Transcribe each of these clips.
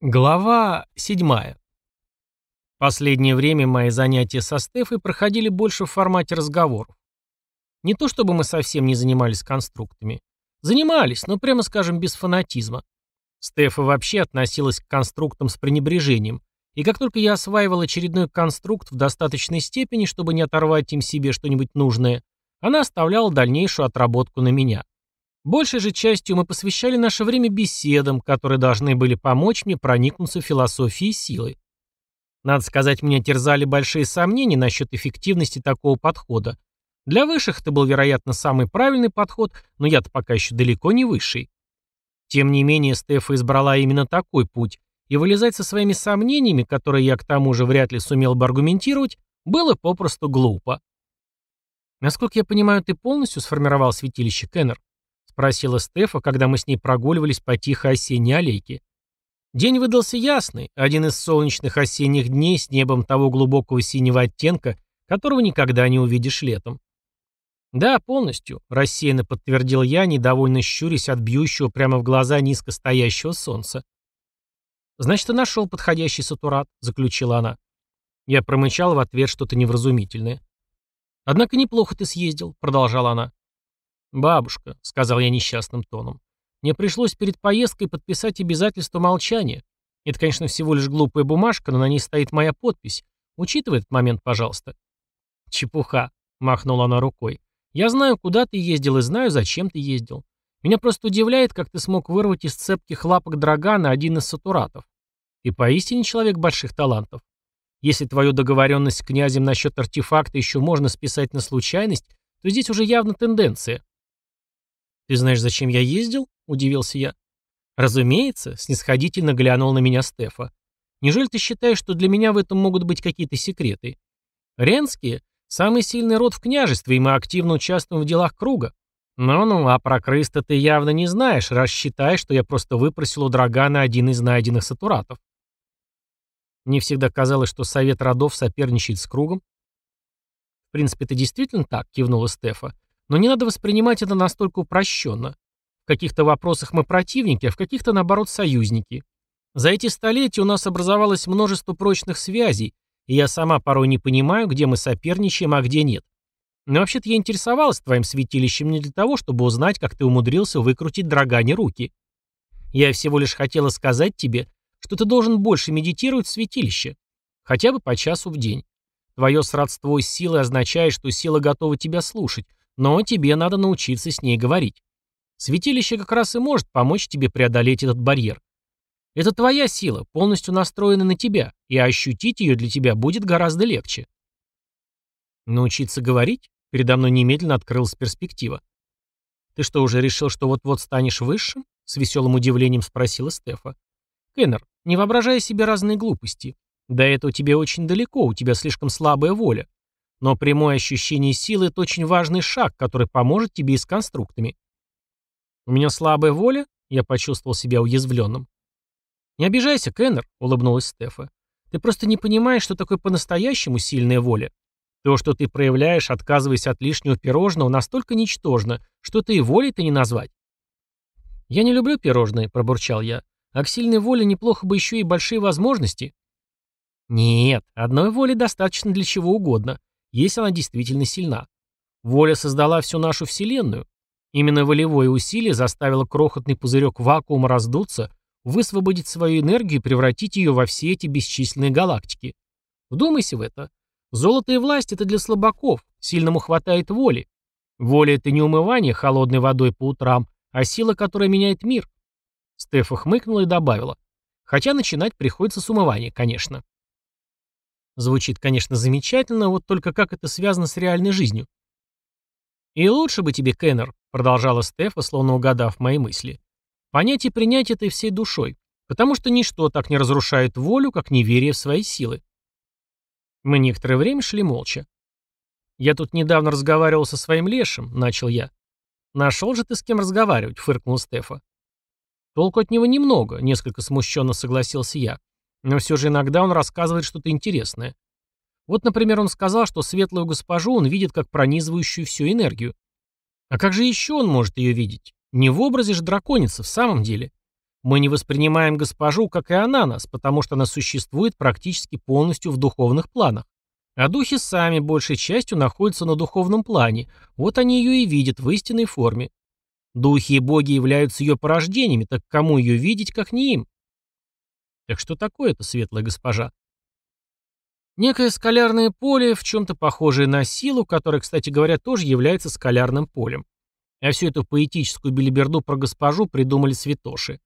Глава 7. Последнее время мои занятия со Стефой проходили больше в формате разговоров. Не то чтобы мы совсем не занимались конструктами. Занимались, но прямо скажем без фанатизма. Стефа вообще относилась к конструктам с пренебрежением, и как только я осваивал очередной конструкт в достаточной степени, чтобы не оторвать им себе что-нибудь нужное, она оставляла дальнейшую отработку на меня. Большей же частью мы посвящали наше время беседам, которые должны были помочь мне проникнуться философией силы. Надо сказать, меня терзали большие сомнения насчет эффективности такого подхода. Для высших это был, вероятно, самый правильный подход, но я-то пока еще далеко не высший. Тем не менее, Стефа избрала именно такой путь, и вылезать со своими сомнениями, которые я к тому же вряд ли сумел бы аргументировать, было попросту глупо. Насколько я понимаю, ты полностью сформировал святилище Кеннер? Спросила Стефа, когда мы с ней прогуливались по тихой осенней аллейке. День выдался ясный, один из солнечных осенних дней с небом того глубокого синего оттенка, которого никогда не увидишь летом. «Да, полностью», — рассеянно подтвердил я, недовольно щурясь от бьющего прямо в глаза низко стоящего солнца. «Значит, ты нашел подходящий сатурат», — заключила она. Я промычал в ответ что-то невразумительное. «Однако неплохо ты съездил», — продолжала она. «Бабушка», — сказал я несчастным тоном, — «мне пришлось перед поездкой подписать обязательство молчания. Это, конечно, всего лишь глупая бумажка, но на ней стоит моя подпись. Учитывай этот момент, пожалуйста». «Чепуха», — махнула она рукой. «Я знаю, куда ты ездил и знаю, зачем ты ездил. Меня просто удивляет, как ты смог вырвать из цепких лапок Драгана один из сатуратов. Ты поистине человек больших талантов. Если твою договоренность с князем насчет артефакта еще можно списать на случайность, то здесь уже явно тенденция. «Ты знаешь, зачем я ездил?» – удивился я. «Разумеется», – снисходительно глянул на меня Стефа. «Неужели ты считаешь, что для меня в этом могут быть какие-то секреты? Ренские – самый сильный род в княжестве, и мы активно участвуем в делах круга. Ну-ну, а про крыста ты явно не знаешь, раз считаешь, что я просто выпросил у Драгана один из найденных сатуратов. Мне всегда казалось, что совет родов соперничает с кругом. В принципе, это действительно так, кивнула Стефа. Но не надо воспринимать это настолько упрощенно. В каких-то вопросах мы противники, а в каких-то, наоборот, союзники. За эти столетия у нас образовалось множество прочных связей, и я сама порой не понимаю, где мы соперничаем, а где нет. Но вообще-то я интересовалась твоим святилищем не для того, чтобы узнать, как ты умудрился выкрутить Драгане руки. Я всего лишь хотела сказать тебе, что ты должен больше медитировать в святилище. Хотя бы по часу в день. Твое сродство с силой означает, что сила готова тебя слушать, но тебе надо научиться с ней говорить. Святилище как раз и может помочь тебе преодолеть этот барьер. Это твоя сила, полностью настроена на тебя, и ощутить ее для тебя будет гораздо легче. Научиться говорить? Передо мной немедленно открылась перспектива. «Ты что, уже решил, что вот-вот станешь высшим?» С веселым удивлением спросила Стефа. «Кеннер, не воображай себе разные глупости. До этого тебе очень далеко, у тебя слишком слабая воля. Но прямое ощущение силы – это очень важный шаг, который поможет тебе и с конструктами. У меня слабая воля? Я почувствовал себя уязвленным. Не обижайся, Кеннер, улыбнулась Стефа. Ты просто не понимаешь, что такое по-настоящему сильная воля. То, что ты проявляешь, отказываясь от лишнего пирожного, настолько ничтожно, что ты и волей-то не назвать. «Я не люблю пирожные», — пробурчал я. «А к сильной воле неплохо бы еще и большие возможности». «Нет, одной воли достаточно для чего угодно если она действительно сильна. Воля создала всю нашу Вселенную. Именно волевое усилие заставило крохотный пузырек вакуума раздуться, высвободить свою энергию и превратить ее во все эти бесчисленные галактики. Вдумайся в это. Золото и власть – это для слабаков, сильному хватает воли. Воля – это не умывание холодной водой по утрам, а сила, которая меняет мир. Стефа хмыкнула и добавила. Хотя начинать приходится с умывания, конечно. Звучит, конечно, замечательно, вот только как это связано с реальной жизнью? «И лучше бы тебе, Кеннер», — продолжала Стефа, словно угадав мои мысли, — «понять и принять это всей душой, потому что ничто так не разрушает волю, как неверие в свои силы». Мы некоторое время шли молча. «Я тут недавно разговаривал со своим лешим», — начал я. «Нашел же ты с кем разговаривать», — фыркнул Стефа. «Толку от него немного», — несколько смущенно согласился я. Но все же иногда он рассказывает что-то интересное. Вот, например, он сказал, что светлую госпожу он видит как пронизывающую всю энергию. А как же еще он может ее видеть? Не в образе же драконицы, в самом деле. Мы не воспринимаем госпожу, как и она нас, потому что она существует практически полностью в духовных планах. А духи сами большей частью находятся на духовном плане, вот они ее и видят в истинной форме. Духи и боги являются ее порождениями, так кому ее видеть, как не им? Так что такое это светлая госпожа? Некое скалярное поле, в чем-то похожее на силу, которое, кстати говоря, тоже является скалярным полем. А всю эту поэтическую белиберду про госпожу придумали святоши.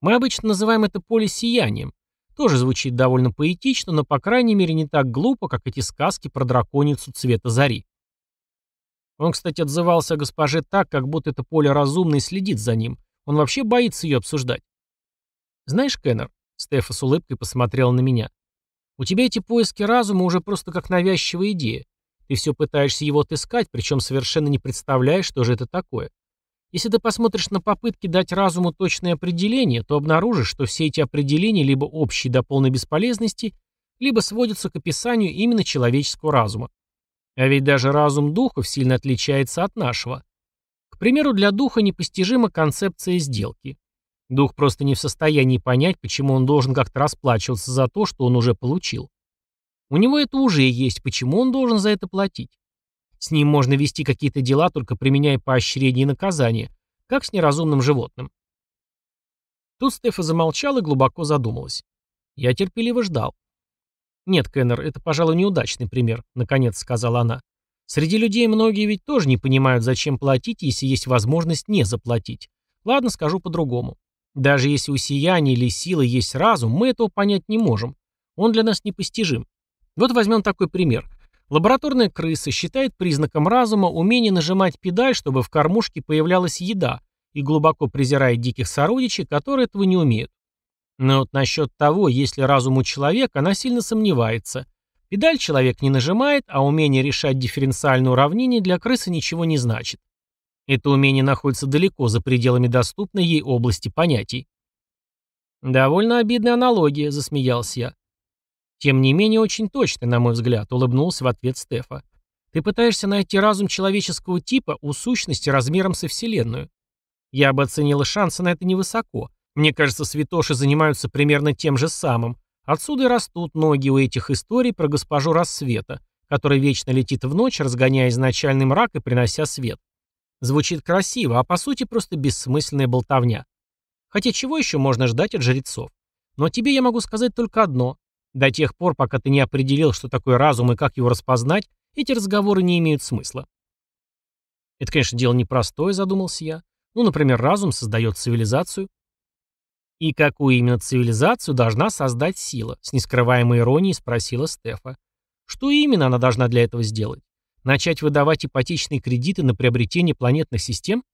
Мы обычно называем это поле сиянием. Тоже звучит довольно поэтично, но, по крайней мере, не так глупо, как эти сказки про драконицу цвета зари. Он, кстати, отзывался о госпоже так, как будто это поле разумно и следит за ним. Он вообще боится ее обсуждать. «Знаешь, Кеннер», — Стефа с улыбкой посмотрел на меня, у тебя эти поиски разума уже просто как навязчивая идея. Ты все пытаешься его отыскать, причем совершенно не представляешь, что же это такое. Если ты посмотришь на попытки дать разуму точное определение, то обнаружишь, что все эти определения либо общие до полной бесполезности, либо сводятся к описанию именно человеческого разума. А ведь даже разум духов сильно отличается от нашего. К примеру, для духа непостижима концепция сделки. Дух просто не в состоянии понять, почему он должен как-то расплачиваться за то, что он уже получил. У него это уже есть, почему он должен за это платить? С ним можно вести какие-то дела, только применяя поощрение и наказание, как с неразумным животным. Тут Стефа замолчал и глубоко задумалась. Я терпеливо ждал. «Нет, Кеннер, это, пожалуй, неудачный пример», — наконец сказала она. «Среди людей многие ведь тоже не понимают, зачем платить, если есть возможность не заплатить. Ладно, скажу по-другому. Даже если у сияния или силы есть разум, мы этого понять не можем. Он для нас непостижим. Вот возьмем такой пример. Лабораторная крыса считает признаком разума умение нажимать педаль, чтобы в кормушке появлялась еда, и глубоко презирает диких сородичей, которые этого не умеют. Но вот насчет того, есть ли разум у человека, она сильно сомневается. Педаль человек не нажимает, а умение решать дифференциальное уравнение для крысы ничего не значит. Это умение находится далеко за пределами доступной ей области понятий. «Довольно обидная аналогия», — засмеялся я. «Тем не менее, очень точно, на мой взгляд», — улыбнулся в ответ Стефа. «Ты пытаешься найти разум человеческого типа у сущности размером со Вселенную. Я бы оценила шансы на это невысоко. Мне кажется, святоши занимаются примерно тем же самым. Отсюда и растут ноги у этих историй про госпожу рассвета, которая вечно летит в ночь, разгоняя изначальный мрак и принося свет. Звучит красиво, а по сути просто бессмысленная болтовня. Хотя чего еще можно ждать от жрецов? Но тебе я могу сказать только одно. До тех пор, пока ты не определил, что такое разум и как его распознать, эти разговоры не имеют смысла. Это, конечно, дело непростое, задумался я. Ну, например, разум создает цивилизацию. И какую именно цивилизацию должна создать сила? С нескрываемой иронией спросила Стефа. Что именно она должна для этого сделать? Начать выдавать ипотечные кредиты на приобретение планетных систем?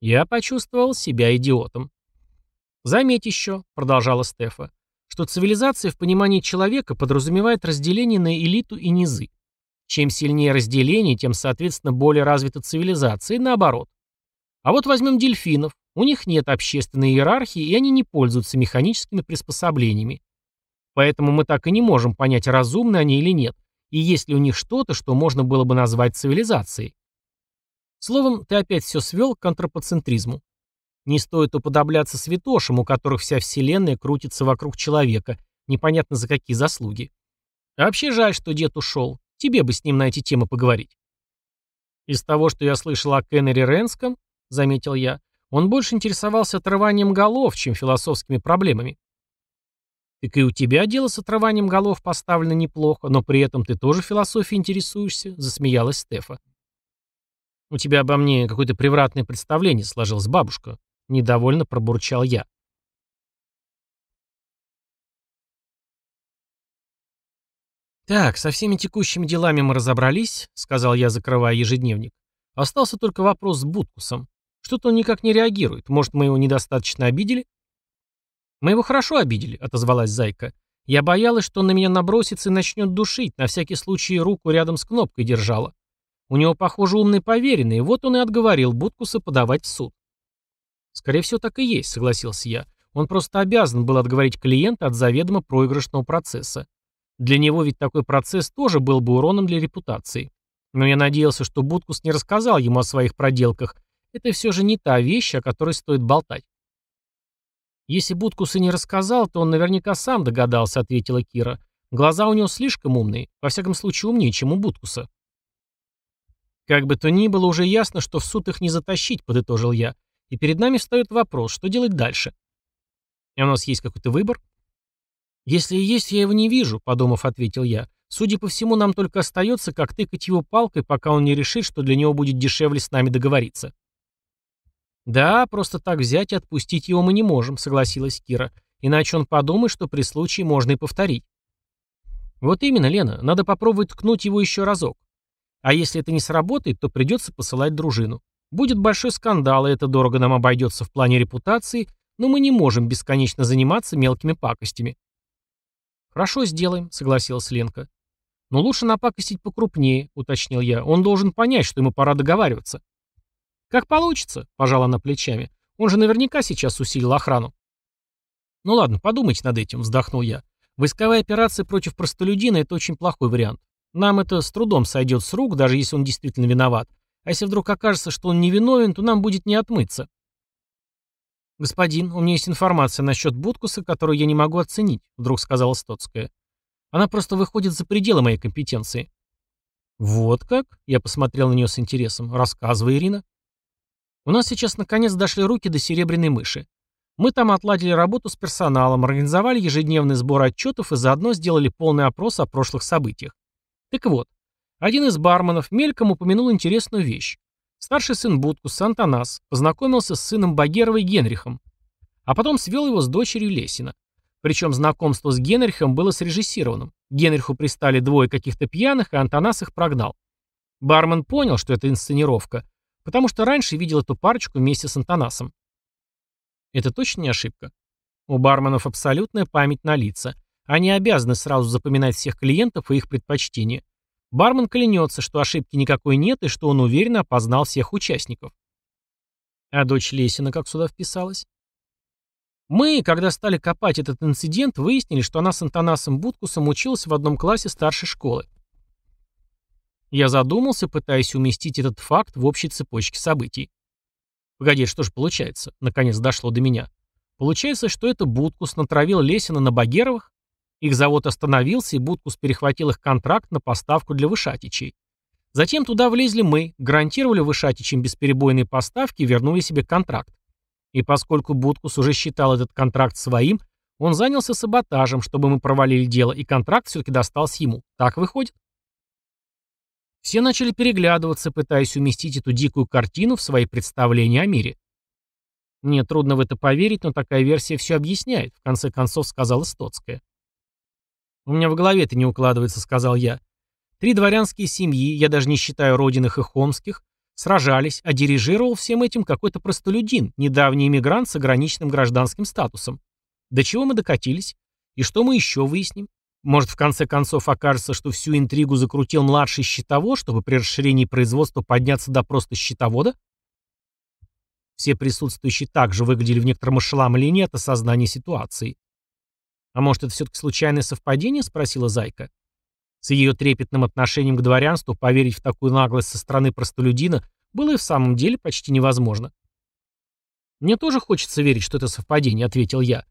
Я почувствовал себя идиотом. «Заметь еще», — продолжала Стефа, что цивилизация в понимании человека подразумевает разделение на элиту и низы. Чем сильнее разделение, тем, соответственно, более развита цивилизация, и наоборот. А вот возьмем дельфинов. У них нет общественной иерархии, и они не пользуются механическими приспособлениями. Поэтому мы так и не можем понять, разумны они или нет, и есть ли у них что-то, что можно было бы назвать цивилизацией. Словом, ты опять все свел к антропоцентризму. Не стоит уподобляться святошам, у которых вся вселенная крутится вокруг человека, непонятно за какие заслуги. А вообще жаль, что дед ушел. Тебе бы с ним на эти темы поговорить. Из того, что я слышал о Кеннере Ренском, заметил я, он больше интересовался отрыванием голов, чем философскими проблемами. Так и у тебя дело с отрыванием голов поставлено неплохо, но при этом ты тоже философией интересуешься, засмеялась Стефа. У тебя обо мне какое-то превратное представление сложилось, бабушка. Недовольно пробурчал я. «Так, со всеми текущими делами мы разобрались», — сказал я, закрывая ежедневник. «Остался только вопрос с Буткусом. Что-то он никак не реагирует. Может, мы его недостаточно обидели?» «Мы его хорошо обидели», — отозвалась Зайка. «Я боялась, что он на меня набросится и начнет душить, на всякий случай руку рядом с кнопкой держала. У него, похоже, умный поверенный, вот он и отговорил Буткуса подавать в суд». «Скорее всего, так и есть», — согласился я. «Он просто обязан был отговорить клиента от заведомо проигрышного процесса. Для него ведь такой процесс тоже был бы уроном для репутации. Но я надеялся, что Буткус не рассказал ему о своих проделках. Это все же не та вещь, о которой стоит болтать. «Если Будкус и не рассказал, то он наверняка сам догадался», — ответила Кира. «Глаза у него слишком умные, во всяком случае умнее, чем у Будкуса». «Как бы то ни было, уже ясно, что в суд их не затащить», — подытожил я. «И перед нами встает вопрос, что делать дальше?» «И у нас есть какой-то выбор?» «Если и есть, я его не вижу», — подумав, ответил я. «Судя по всему, нам только остается, как тыкать его палкой, пока он не решит, что для него будет дешевле с нами договориться». «Да, просто так взять и отпустить его мы не можем», — согласилась Кира. «Иначе он подумает, что при случае можно и повторить». «Вот именно, Лена, надо попробовать ткнуть его еще разок. А если это не сработает, то придется посылать дружину. Будет большой скандал, и это дорого нам обойдется в плане репутации, но мы не можем бесконечно заниматься мелкими пакостями». «Хорошо, сделаем», — согласилась Ленка. «Но лучше напакостить покрупнее», — уточнил я. «Он должен понять, что ему пора договариваться». «Как получится», — пожала она плечами. «Он же наверняка сейчас усилил охрану». «Ну ладно, подумайте над этим», — вздохнул я. «Войсковая операция против простолюдина — это очень плохой вариант. Нам это с трудом сойдет с рук, даже если он действительно виноват. А если вдруг окажется, что он невиновен, то нам будет не отмыться». «Господин, у меня есть информация насчет Буткуса, которую я не могу оценить», — вдруг сказала Стоцкая. «Она просто выходит за пределы моей компетенции». «Вот как?» — я посмотрел на нее с интересом. «Рассказывай, Ирина». У нас сейчас наконец дошли руки до серебряной мыши. Мы там отладили работу с персоналом, организовали ежедневный сбор отчетов и заодно сделали полный опрос о прошлых событиях. Так вот, один из барменов мельком упомянул интересную вещь. Старший сын Будкус, Антонас, познакомился с сыном Багеровой Генрихом, а потом свел его с дочерью Лесина. Причем знакомство с Генрихом было срежиссированным. Генриху пристали двое каких-то пьяных, и Антонас их прогнал. Бармен понял, что это инсценировка, Потому что раньше видел эту парочку вместе с Антонасом. Это точно не ошибка? У барменов абсолютная память на лица. Они обязаны сразу запоминать всех клиентов и их предпочтения. Бармен клянется, что ошибки никакой нет и что он уверенно опознал всех участников. А дочь Лесина как сюда вписалась? Мы, когда стали копать этот инцидент, выяснили, что она с Антонасом Будкусом училась в одном классе старшей школы. Я задумался, пытаясь уместить этот факт в общей цепочке событий. Погоди, что же получается? Наконец дошло до меня. Получается, что это Будкус натравил Лесина на Багеровых? Их завод остановился, и Будкус перехватил их контракт на поставку для Вышатичей. Затем туда влезли мы, гарантировали Вышатичам бесперебойные поставки и вернули себе контракт. И поскольку Будкус уже считал этот контракт своим, он занялся саботажем, чтобы мы провалили дело, и контракт все-таки достался ему. Так выходит? Все начали переглядываться, пытаясь уместить эту дикую картину в свои представления о мире. Мне трудно в это поверить, но такая версия все объясняет, в конце концов сказала Стоцкая. «У меня в голове это не укладывается», — сказал я. «Три дворянские семьи, я даже не считаю родинах и хомских, сражались, а дирижировал всем этим какой-то простолюдин, недавний иммигрант с ограниченным гражданским статусом. До чего мы докатились? И что мы еще выясним? Может, в конце концов окажется, что всю интригу закрутил младший щитовод, чтобы при расширении производства подняться до просто щитовода? Все присутствующие также выглядели в некотором ошеломлении от осознания ситуации. «А может, это все-таки случайное совпадение?» — спросила Зайка. С ее трепетным отношением к дворянству поверить в такую наглость со стороны простолюдина было и в самом деле почти невозможно. «Мне тоже хочется верить, что это совпадение», — ответил я.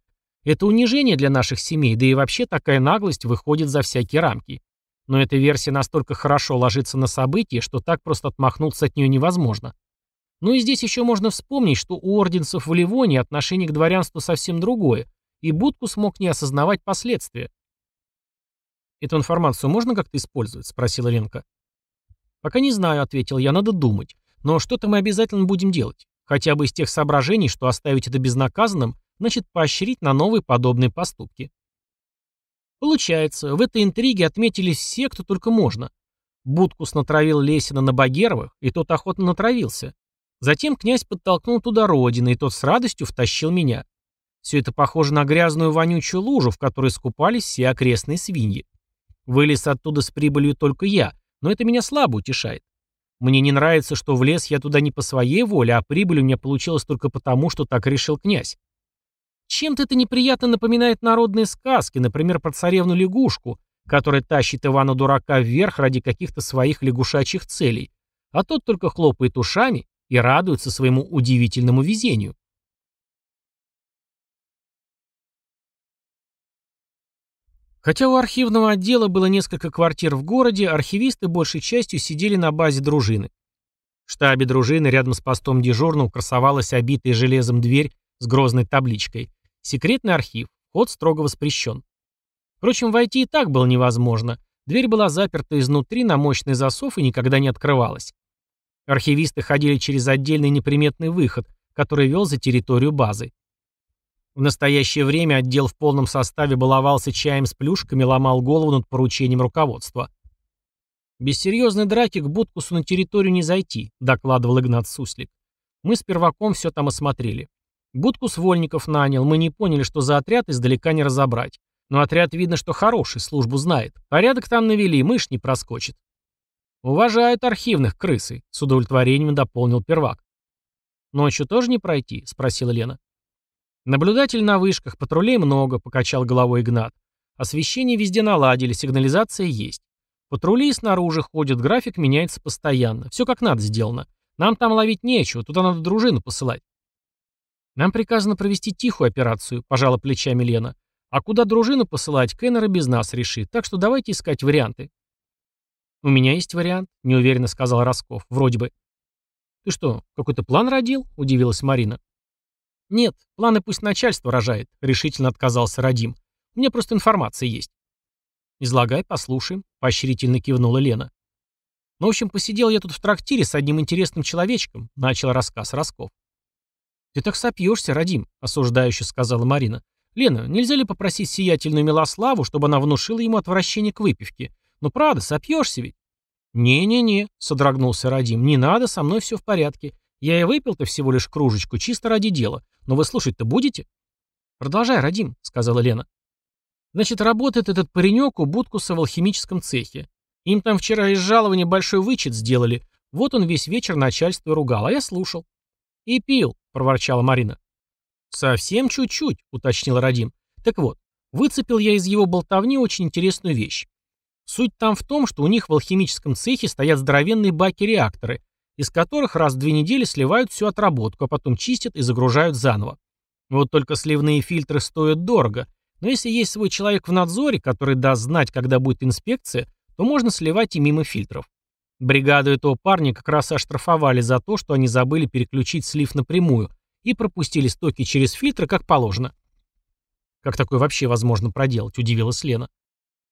Это унижение для наших семей, да и вообще такая наглость выходит за всякие рамки. Но эта версия настолько хорошо ложится на события, что так просто отмахнуться от нее невозможно. Ну и здесь еще можно вспомнить, что у орденцев в Ливоне отношение к дворянству совсем другое, и Будку смог не осознавать последствия. «Эту информацию можно как-то использовать?» – спросила Ленка. «Пока не знаю», – ответил я, – «надо думать. Но что-то мы обязательно будем делать. Хотя бы из тех соображений, что оставить это безнаказанным значит поощрить на новые подобные поступки. Получается, в этой интриге отметились все, кто только можно. Будкус натравил Лесина на Багеровых, и тот охотно натравился. Затем князь подтолкнул туда Родина, и тот с радостью втащил меня. Все это похоже на грязную вонючую лужу, в которой скупались все окрестные свиньи. Вылез оттуда с прибылью только я, но это меня слабо утешает. Мне не нравится, что влез я туда не по своей воле, а прибыль у меня получилась только потому, что так решил князь. Чем-то это неприятно напоминает народные сказки, например, про царевну-лягушку, которая тащит Ивана-дурака вверх ради каких-то своих лягушачьих целей, а тот только хлопает ушами и радуется своему удивительному везению. Хотя у архивного отдела было несколько квартир в городе, архивисты большей частью сидели на базе дружины. В штабе дружины рядом с постом дежурного красовалась обитая железом дверь с грозной табличкой «Секретный архив. Вход строго воспрещен». Впрочем, войти и так было невозможно. Дверь была заперта изнутри на мощный засов и никогда не открывалась. Архивисты ходили через отдельный неприметный выход, который вел за территорию базы. В настоящее время отдел в полном составе баловался чаем с плюшками, ломал голову над поручением руководства. «Без серьезной драки к Буткусу на территорию не зайти», — докладывал Игнат Суслик. «Мы с перваком все там осмотрели. Будкус вольников нанял, мы не поняли, что за отряд издалека не разобрать. Но отряд видно, что хороший, службу знает. Порядок там навели, мышь не проскочит». «Уважают архивных крысы», — с удовлетворением дополнил первак. «Ночью тоже не пройти?» — спросила Лена. Наблюдатель на вышках, патрулей много, покачал головой Игнат. Освещение везде наладили, сигнализация есть. Патрули снаружи ходят, график меняется постоянно. Все как надо сделано. Нам там ловить нечего, туда надо дружину посылать. Нам приказано провести тихую операцию, пожала плечами Лена. А куда дружину посылать, Кеннер без нас решит, так что давайте искать варианты. У меня есть вариант, неуверенно сказал Росков, вроде бы. Ты что, какой-то план родил? Удивилась Марина. «Нет, планы пусть начальство рожает», — решительно отказался Радим. «У меня просто информация есть». «Излагай, послушаем», — поощрительно кивнула Лена. «Ну, в общем, посидел я тут в трактире с одним интересным человечком», — начал рассказ Росков. «Ты так сопьешься, Радим», — осуждающе сказала Марина. «Лена, нельзя ли попросить сиятельную Милославу, чтобы она внушила ему отвращение к выпивке? Ну, правда, сопьешься ведь?» «Не-не-не», — содрогнулся Радим, — «не надо, со мной все в порядке. Я и выпил-то всего лишь кружечку, чисто ради дела. Но вы слушать-то будете? Продолжай, Радим, сказала Лена. Значит, работает этот паренек у Будкуса в алхимическом цехе. Им там вчера из жалования большой вычет сделали. Вот он весь вечер начальство ругал, а я слушал. И пил, проворчала Марина. Совсем чуть-чуть, уточнил Радим. Так вот, выцепил я из его болтовни очень интересную вещь. Суть там в том, что у них в алхимическом цехе стоят здоровенные баки-реакторы, из которых раз в две недели сливают всю отработку, а потом чистят и загружают заново. Вот только сливные фильтры стоят дорого, но если есть свой человек в надзоре, который даст знать, когда будет инспекция, то можно сливать и мимо фильтров. Бригаду этого парня как раз оштрафовали за то, что они забыли переключить слив напрямую и пропустили стоки через фильтры, как положено. «Как такое вообще возможно проделать?» – удивилась Лена.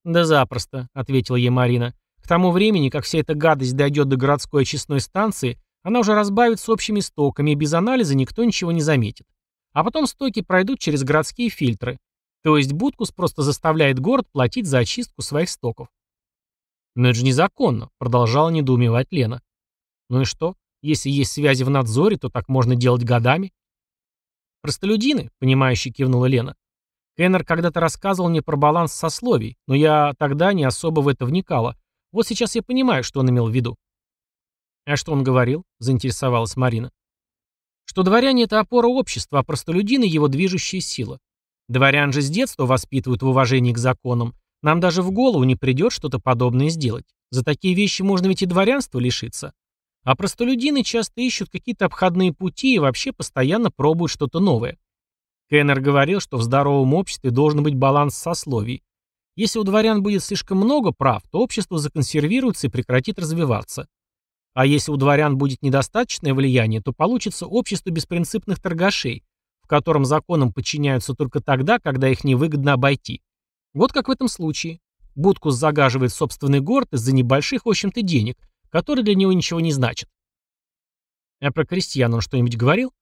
«Да запросто», – ответила ей Марина. К тому времени, как вся эта гадость дойдет до городской очистной станции, она уже разбавится общими стоками, и без анализа никто ничего не заметит. А потом стоки пройдут через городские фильтры. То есть Будкус просто заставляет город платить за очистку своих стоков. «Но это же незаконно», — продолжала недоумевать Лена. «Ну и что? Если есть связи в надзоре, то так можно делать годами». «Простолюдины», — понимающе кивнула Лена. Кеннер когда-то рассказывал мне про баланс сословий, но я тогда не особо в это вникала, вот сейчас я понимаю, что он имел в виду. А что он говорил? Заинтересовалась Марина. Что дворяне — это опора общества, а простолюдины — его движущая сила. Дворян же с детства воспитывают в уважении к законам. Нам даже в голову не придет что-то подобное сделать. За такие вещи можно ведь и дворянства лишиться. А простолюдины часто ищут какие-то обходные пути и вообще постоянно пробуют что-то новое. Кеннер говорил, что в здоровом обществе должен быть баланс сословий. Если у дворян будет слишком много прав, то общество законсервируется и прекратит развиваться. А если у дворян будет недостаточное влияние, то получится общество беспринципных торгашей, в котором законам подчиняются только тогда, когда их невыгодно обойти. Вот как в этом случае. Будкус загаживает собственный город из-за небольших, в общем-то, денег, которые для него ничего не значат. А про крестьян он что-нибудь говорил?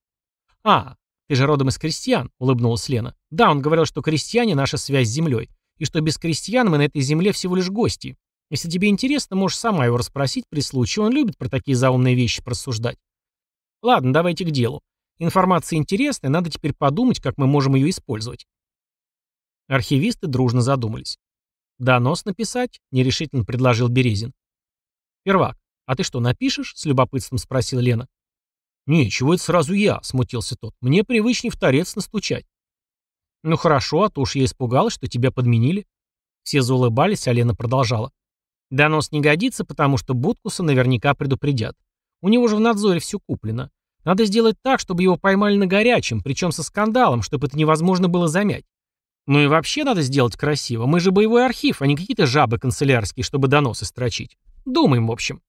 А, ты же родом из крестьян, улыбнулась Лена. Да, он говорил, что крестьяне – наша связь с землей и что без крестьян мы на этой земле всего лишь гости. Если тебе интересно, можешь сама его расспросить при случае, он любит про такие заумные вещи просуждать. Ладно, давайте к делу. Информация интересная, надо теперь подумать, как мы можем ее использовать. Архивисты дружно задумались. «Донос написать?» — нерешительно предложил Березин. «Первак, а ты что, напишешь?» — с любопытством спросил Лена. «Не, чего это сразу я?» — смутился тот. «Мне привычнее в торец настучать». «Ну хорошо, а то уж я испугалась, что тебя подменили». Все заулыбались, а Лена продолжала. «Донос не годится, потому что Буткуса наверняка предупредят. У него же в надзоре все куплено. Надо сделать так, чтобы его поймали на горячем, причем со скандалом, чтобы это невозможно было замять. Ну и вообще надо сделать красиво. Мы же боевой архив, а не какие-то жабы канцелярские, чтобы доносы строчить. Думаем, в общем.